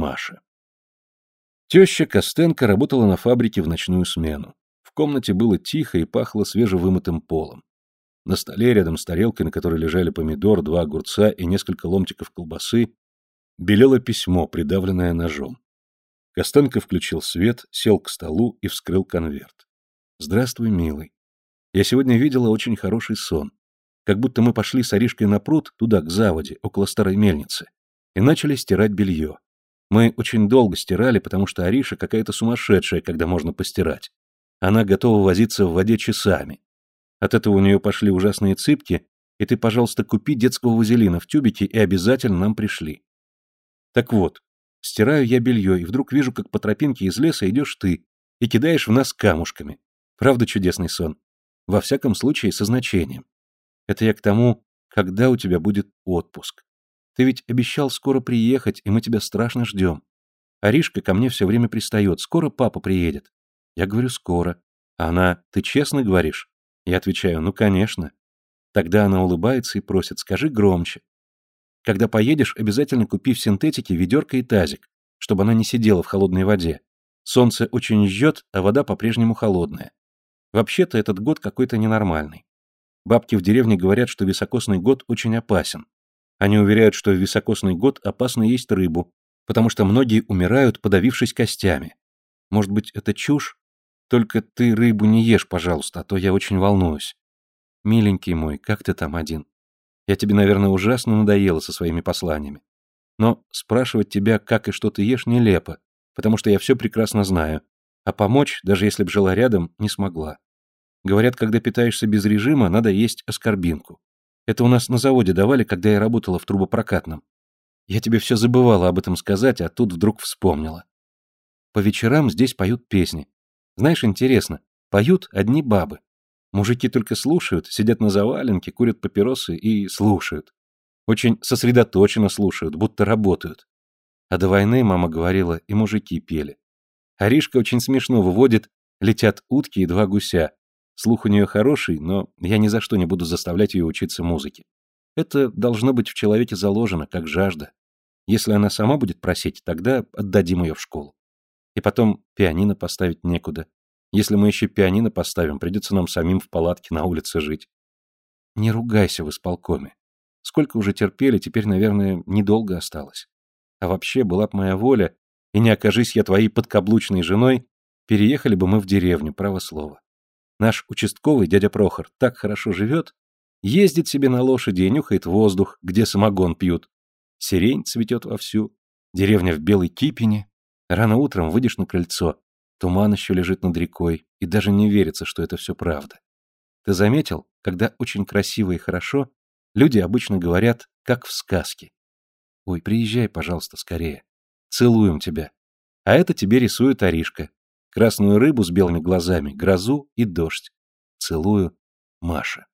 Маша. Теща Костенко работала на фабрике в ночную смену. В комнате было тихо и пахло свежевымытым полом. На столе, рядом с тарелкой, на которой лежали помидор, два огурца и несколько ломтиков колбасы, белело письмо, придавленное ножом. Костенко включил свет, сел к столу и вскрыл конверт. «Здравствуй, милый. Я сегодня видела очень хороший сон. Как будто мы пошли с Аришкой на пруд, туда, к заводе, около старой мельницы, и начали стирать белье. Мы очень долго стирали, потому что Ариша какая-то сумасшедшая, когда можно постирать. Она готова возиться в воде часами. От этого у нее пошли ужасные цыпки, и ты, пожалуйста, купи детского вазелина в тюбике и обязательно нам пришли. Так вот, стираю я белье, и вдруг вижу, как по тропинке из леса идешь ты и кидаешь в нас камушками. Правда чудесный сон? Во всяком случае, со значением. Это я к тому, когда у тебя будет отпуск. Ты ведь обещал скоро приехать, и мы тебя страшно ждем. Аришка ко мне все время пристает. Скоро папа приедет. Я говорю, скоро. А она, ты честно говоришь? Я отвечаю, ну, конечно. Тогда она улыбается и просит, скажи громче. Когда поедешь, обязательно купи в синтетике ведерко и тазик, чтобы она не сидела в холодной воде. Солнце очень жжет, а вода по-прежнему холодная. Вообще-то этот год какой-то ненормальный. Бабки в деревне говорят, что високосный год очень опасен. Они уверяют, что в високосный год опасно есть рыбу, потому что многие умирают, подавившись костями. Может быть, это чушь? Только ты рыбу не ешь, пожалуйста, а то я очень волнуюсь. Миленький мой, как ты там один? Я тебе, наверное, ужасно надоела со своими посланиями. Но спрашивать тебя, как и что ты ешь, нелепо, потому что я все прекрасно знаю, а помочь, даже если б жила рядом, не смогла. Говорят, когда питаешься без режима, надо есть аскорбинку. Это у нас на заводе давали, когда я работала в трубопрокатном. Я тебе все забывала об этом сказать, а тут вдруг вспомнила. По вечерам здесь поют песни. Знаешь, интересно, поют одни бабы. Мужики только слушают, сидят на заваленке, курят папиросы и слушают. Очень сосредоточенно слушают, будто работают. А до войны, мама говорила, и мужики пели. Аришка очень смешно выводит «Летят утки и два гуся», Слух у нее хороший, но я ни за что не буду заставлять ее учиться музыке. Это должно быть в человеке заложено, как жажда. Если она сама будет просить, тогда отдадим ее в школу. И потом пианино поставить некуда. Если мы еще пианино поставим, придется нам самим в палатке на улице жить. Не ругайся в исполкоме. Сколько уже терпели, теперь, наверное, недолго осталось. А вообще, была б моя воля, и не окажись я твоей подкаблучной женой, переехали бы мы в деревню, право слово. Наш участковый, дядя Прохор, так хорошо живет, ездит себе на лошади и нюхает воздух, где самогон пьют. Сирень цветет вовсю, деревня в белой кипине. Рано утром выйдешь на крыльцо, туман еще лежит над рекой, и даже не верится, что это все правда. Ты заметил, когда очень красиво и хорошо, люди обычно говорят, как в сказке. Ой, приезжай, пожалуйста, скорее. Целуем тебя. А это тебе рисует Аришка красную рыбу с белыми глазами, грозу и дождь. Целую, Маша.